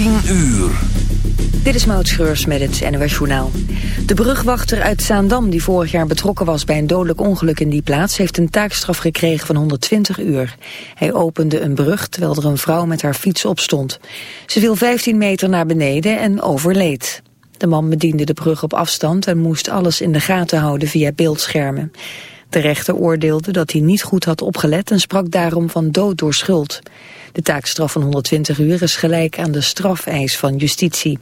10 uur. Dit is Maud Schreurs met het NOS Journaal. De brugwachter uit Zaandam die vorig jaar betrokken was bij een dodelijk ongeluk in die plaats... heeft een taakstraf gekregen van 120 uur. Hij opende een brug terwijl er een vrouw met haar fiets opstond. Ze viel 15 meter naar beneden en overleed. De man bediende de brug op afstand en moest alles in de gaten houden via beeldschermen. De rechter oordeelde dat hij niet goed had opgelet en sprak daarom van dood door schuld. De taakstraf van 120 uur is gelijk aan de strafeis van justitie.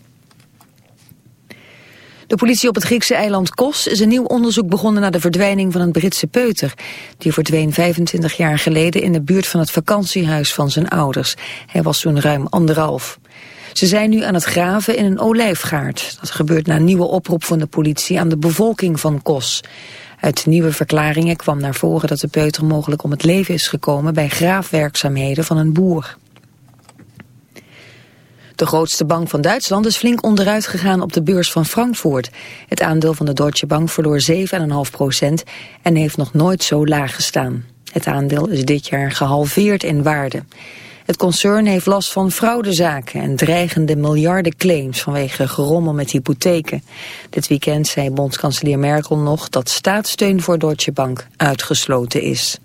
De politie op het Griekse eiland Kos is een nieuw onderzoek begonnen naar de verdwijning van een Britse peuter. Die verdween 25 jaar geleden in de buurt van het vakantiehuis van zijn ouders. Hij was toen ruim anderhalf. Ze zijn nu aan het graven in een olijfgaard. Dat gebeurt na een nieuwe oproep van de politie aan de bevolking van Kos. Uit nieuwe verklaringen kwam naar voren dat de peuter mogelijk om het leven is gekomen bij graafwerkzaamheden van een boer. De grootste bank van Duitsland is flink onderuit gegaan op de beurs van Frankfurt. Het aandeel van de Deutsche Bank verloor 7,5 procent en heeft nog nooit zo laag gestaan. Het aandeel is dit jaar gehalveerd in waarde. Het concern heeft last van fraudezaken en dreigende miljarden claims vanwege gerommel met hypotheken. Dit weekend zei bondskanselier Merkel nog dat staatssteun voor Deutsche Bank uitgesloten is.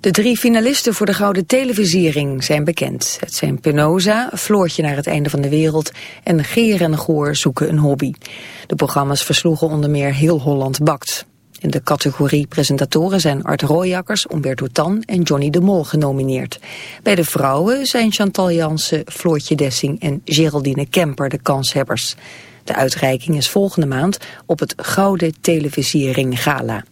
De drie finalisten voor de Gouden Televisiering zijn bekend. Het zijn Penosa, Floortje naar het einde van de wereld en Geer en Goor zoeken een hobby. De programma's versloegen onder meer Heel Holland Bakt. In de categorie presentatoren zijn Art Rooijakkers, Umberto Tan en Johnny de Mol genomineerd. Bij de vrouwen zijn Chantal Jansen, Floortje Dessing en Geraldine Kemper de kanshebbers. De uitreiking is volgende maand op het Gouden Televisiering Gala.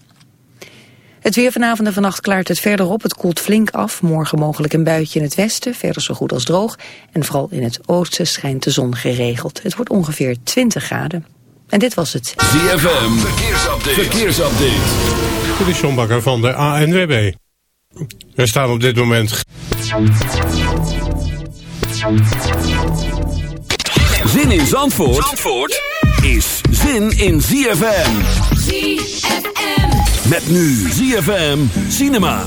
Het weer vanavond en vannacht klaart het verder op. Het koelt flink af. Morgen mogelijk een buitje in het westen, verder zo goed als droog. En vooral in het oosten schijnt de zon geregeld. Het wordt ongeveer 20 graden. En dit was het. ZFM, verkeersupdate. verkeersupdate. Dit is John Bakker van de ANWB. Er staan op dit moment... Zin in Zandvoort, Zandvoort is zin in ZFM. ZFM. Met nu ZFM Cinema.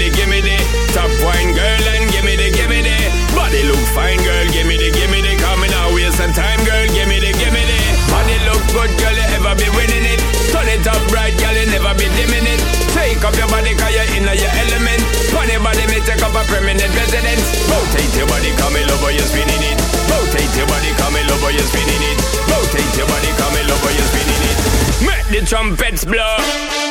the the trumpets blow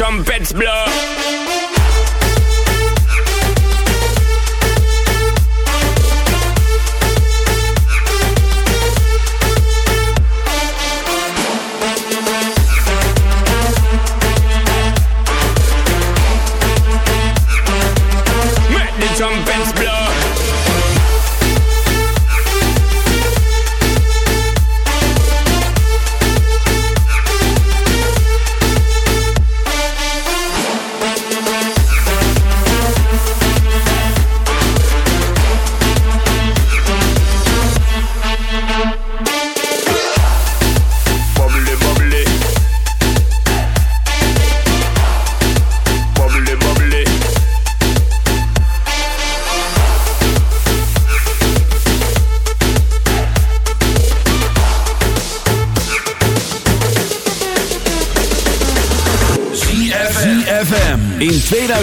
Trumpets blow.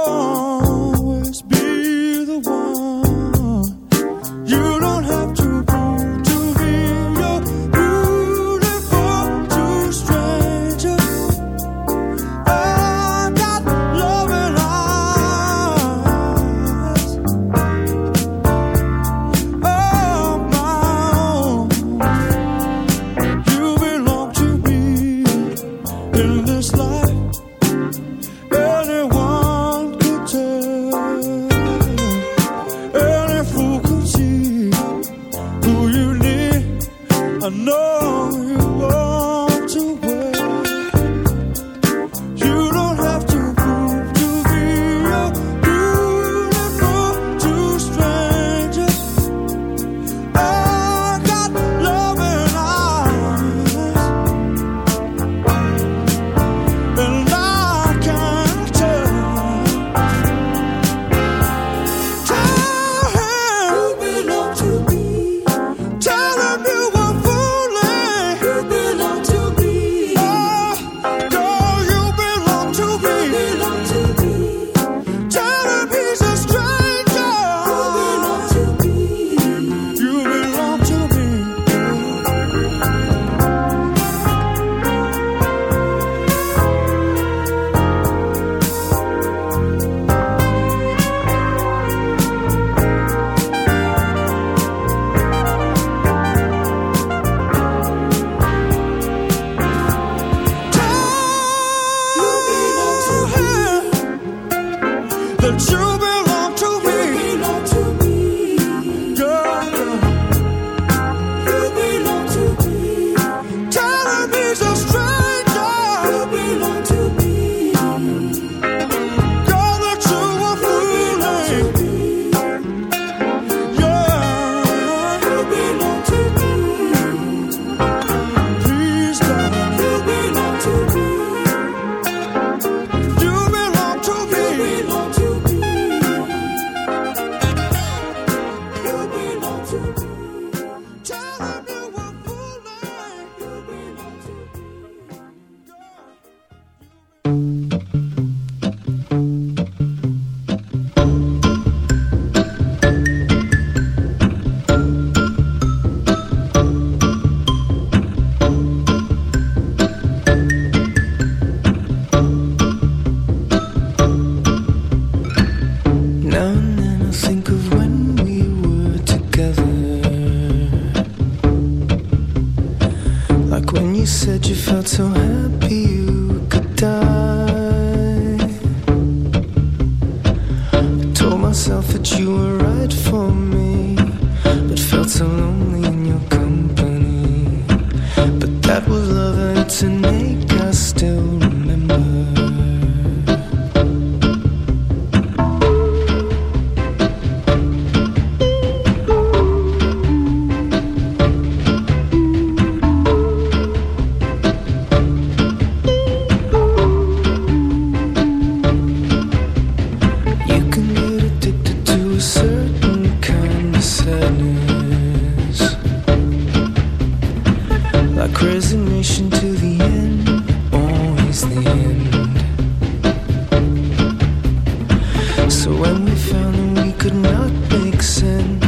Oh. So when we found that we could not make sense.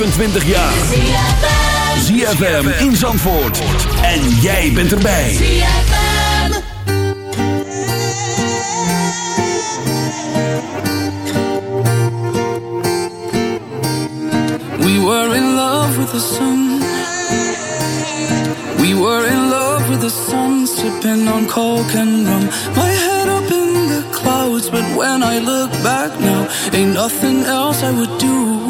25 jaar. ZFM in Zandvoort. En jij bent erbij. We were in love with the sun. We were in love with the sun, sipping on coke and rum. My head up in the clouds, but when I look back now, ain't nothing else I would do.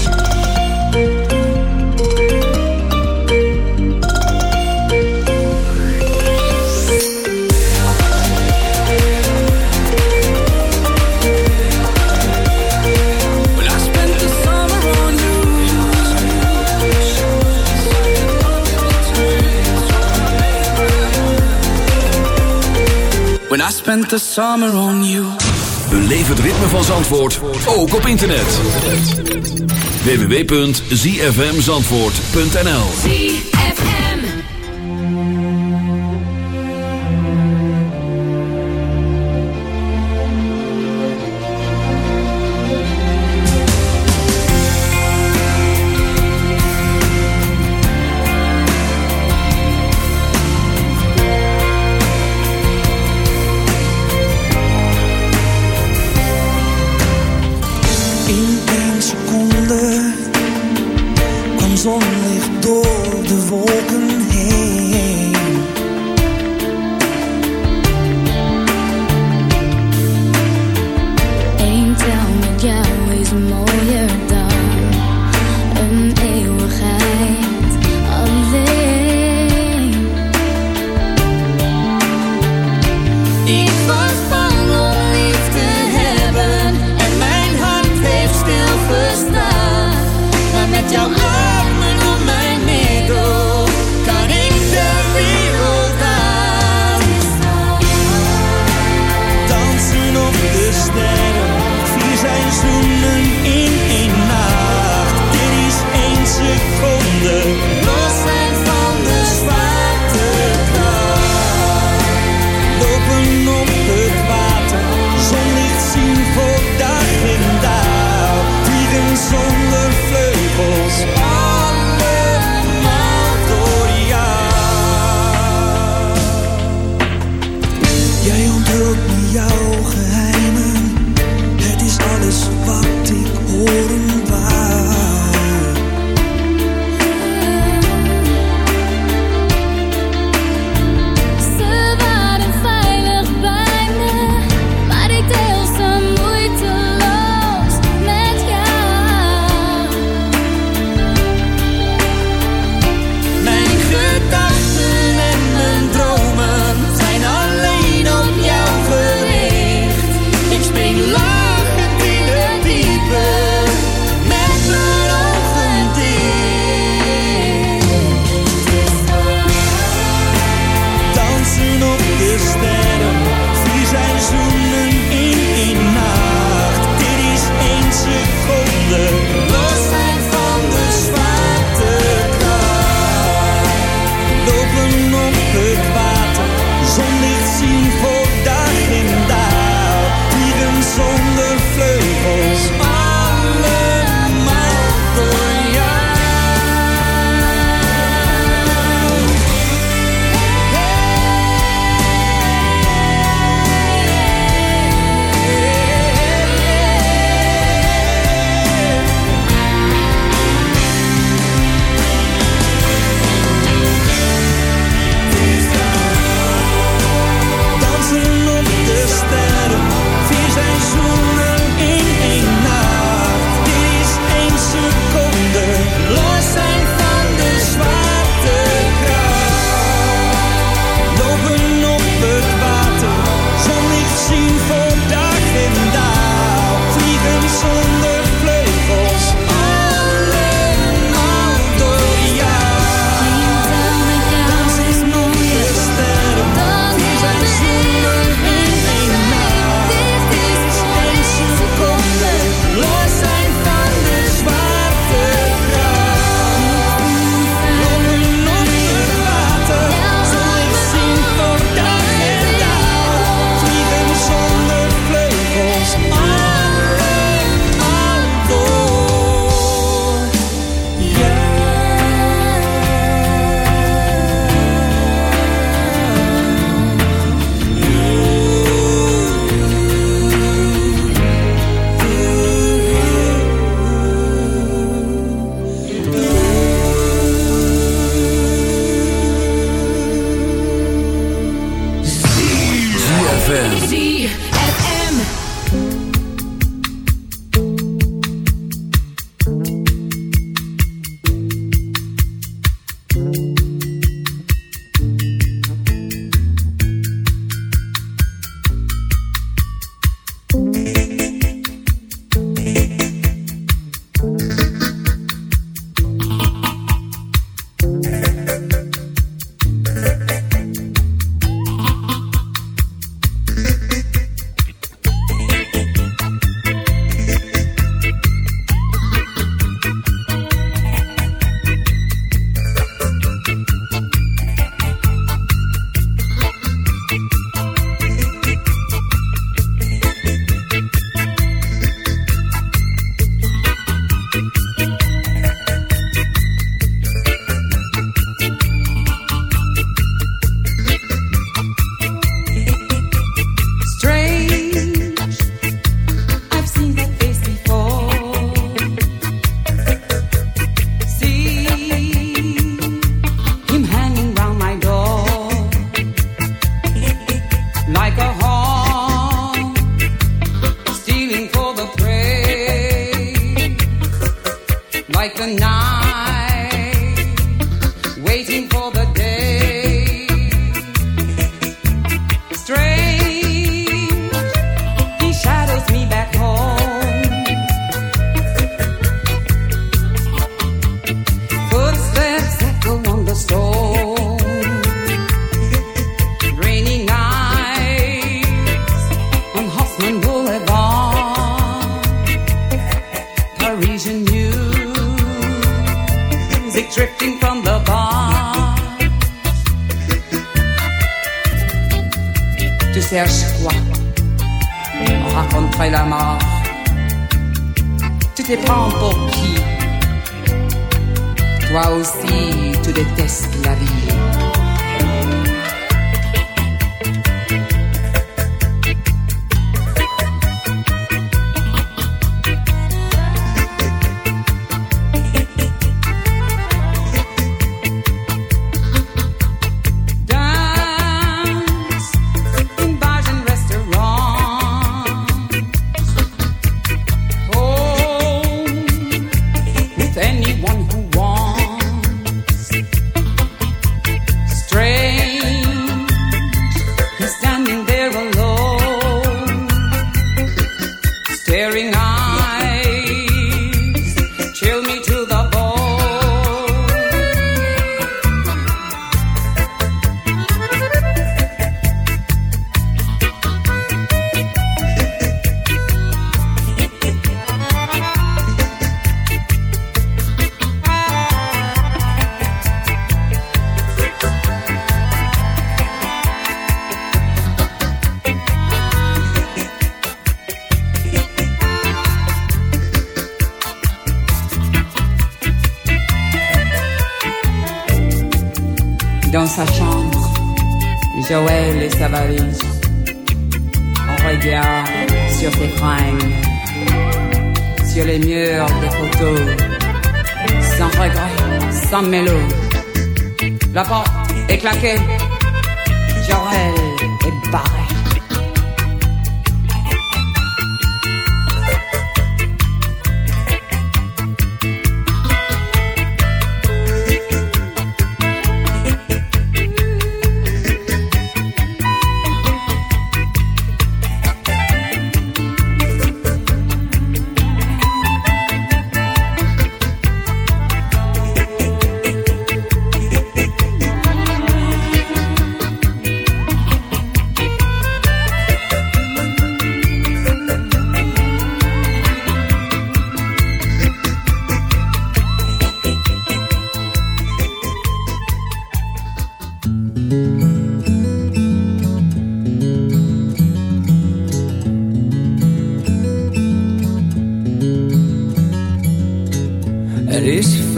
Spent the summer on you. Beleef het ritme van Zandvoort, ook op internet. www.zfmzandvoort.nl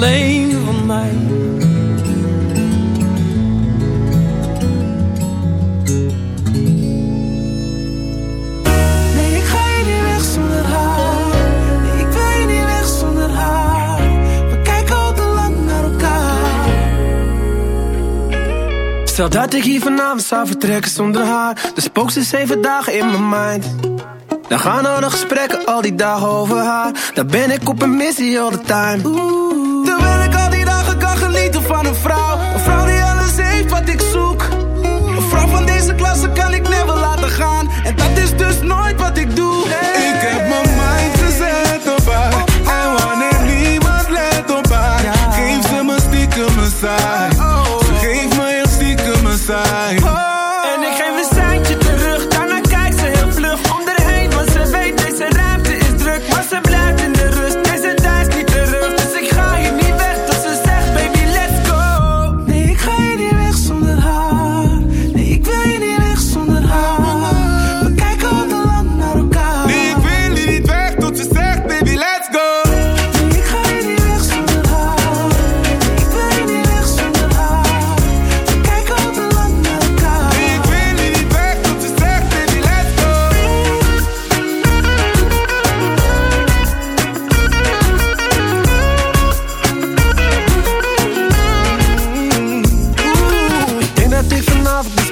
Alleen van mij. Nee, ik ga je niet weg zonder haar. Nee, ik wil je niet weg zonder haar. We kijken al te lang naar elkaar. Stel dat ik hier vanavond zou vertrekken zonder haar. Dan spookt ze zeven dagen in mijn mind. Dan gaan al de gesprekken al die dagen over haar. Dan ben ik op een missie all the time. Van een vrouw. Een vrouw die alles heeft wat ik zoek. Een vrouw van deze klasse kan ik never laten gaan. En dat is dus nooit wat ik doe. Ik heb mijn mind gezet op haar. En wanneer niemand let op haar, geeft ze me stiekem een saai.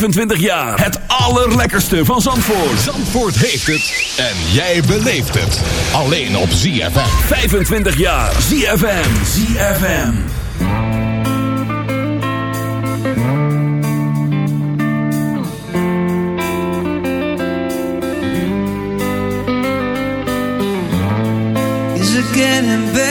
25 jaar. Het allerlekkerste van Zandvoort. Zandvoort heeft het. En jij beleeft het. Alleen op ZFM. 25 jaar. ZFM. ZFM. Is het getting better?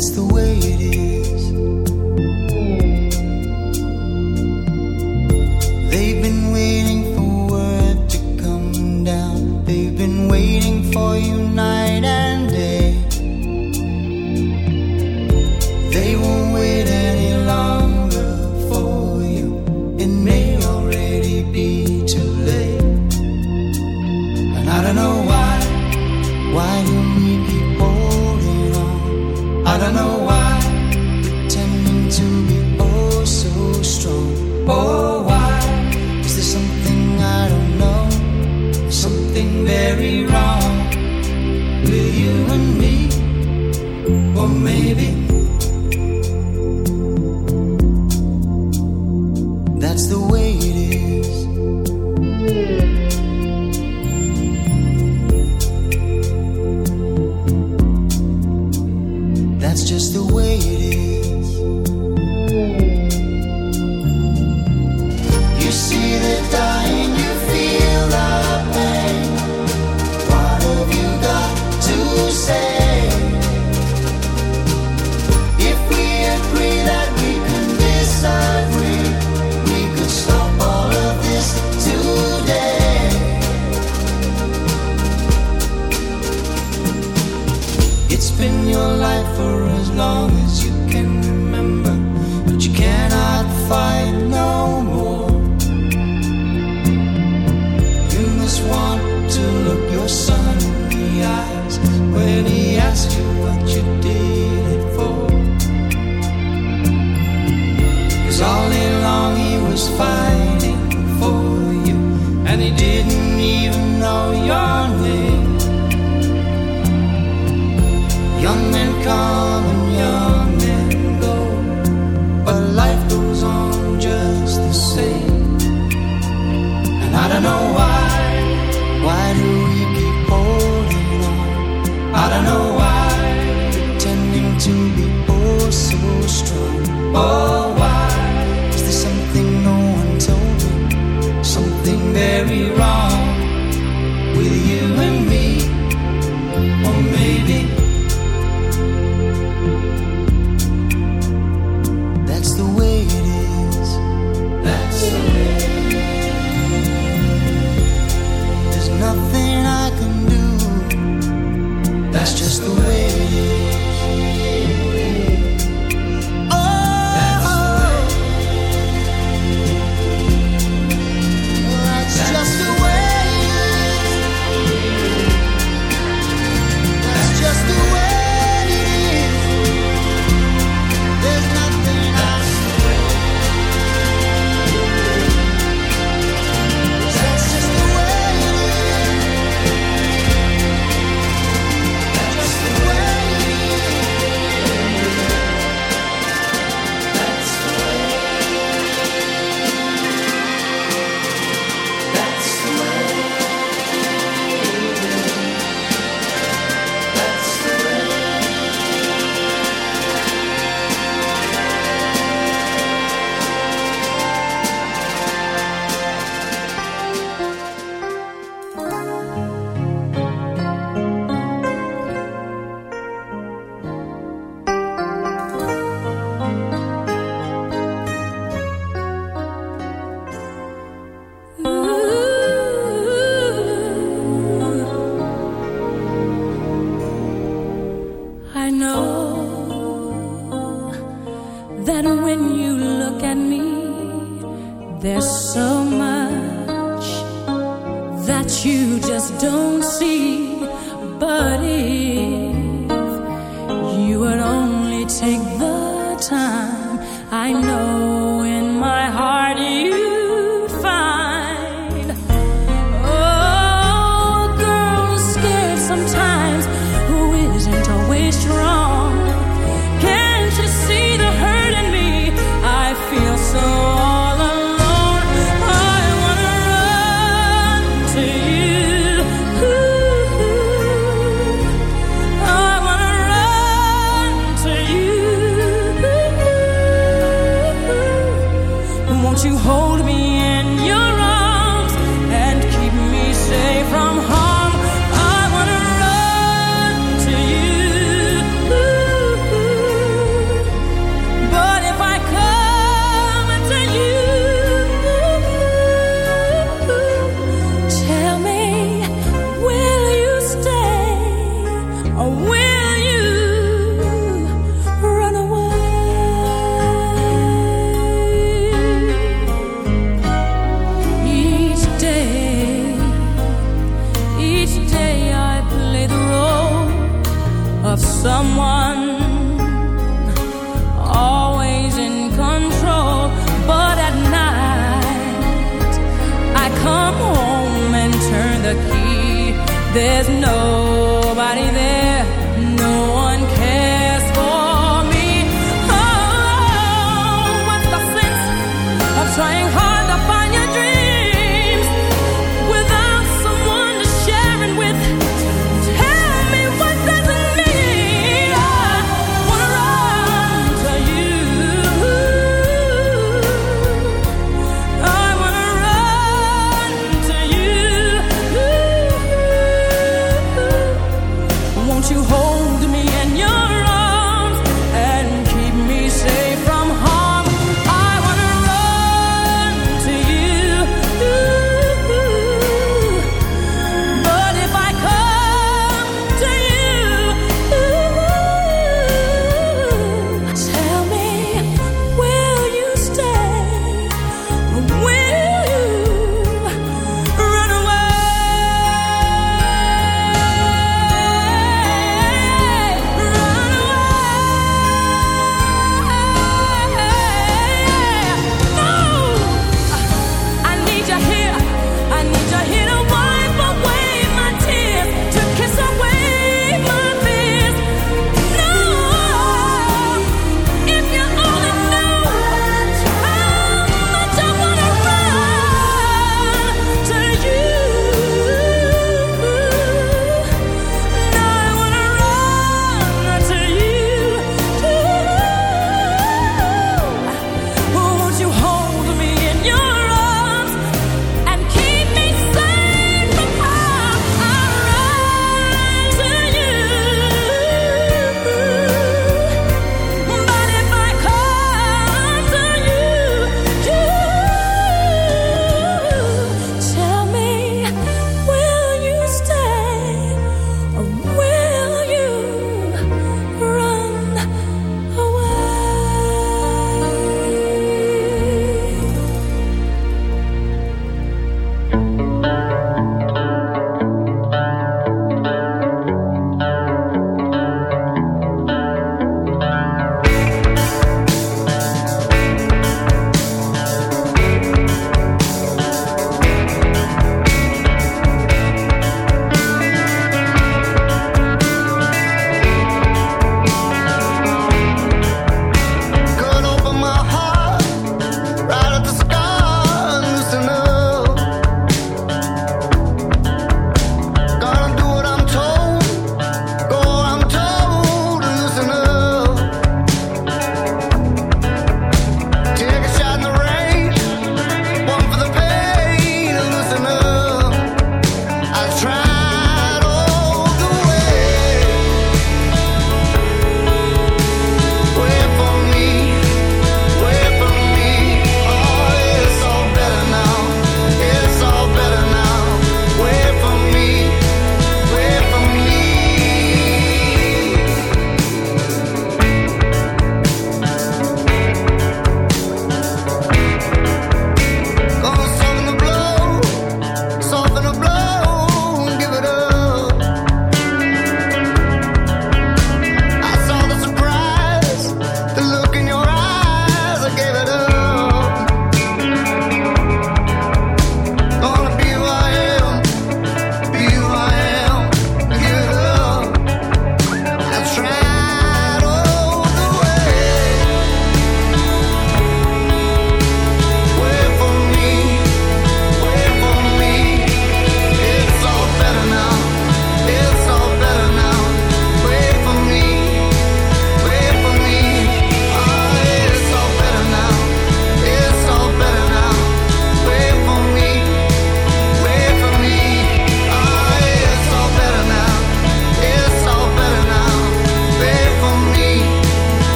That's the way it is. There's no